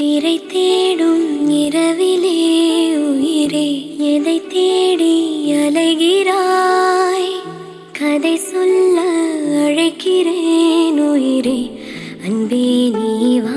பிறை தேடும் இரவிலே உயிரே எதை தேடி அலைகிறாய்? கதை சொல்ல அழைக்கிறேன் உயிரே அன்பே நீவா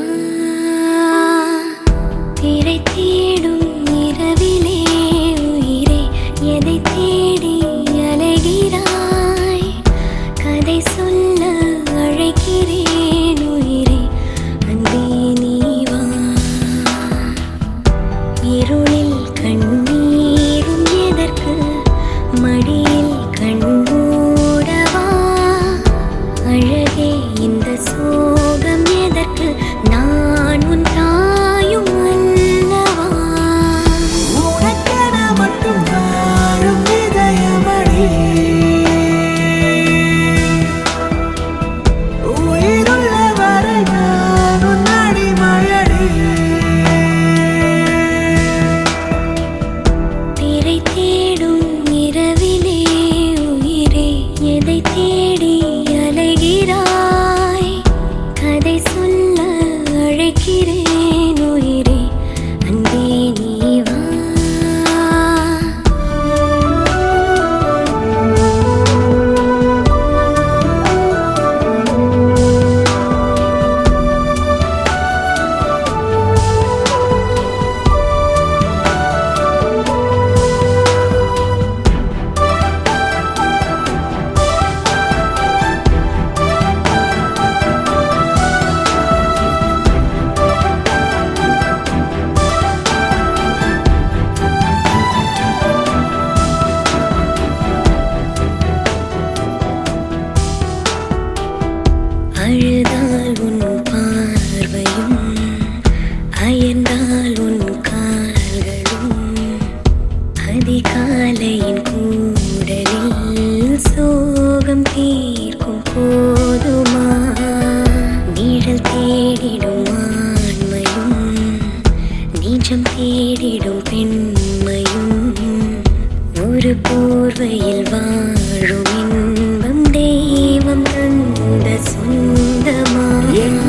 Yeah.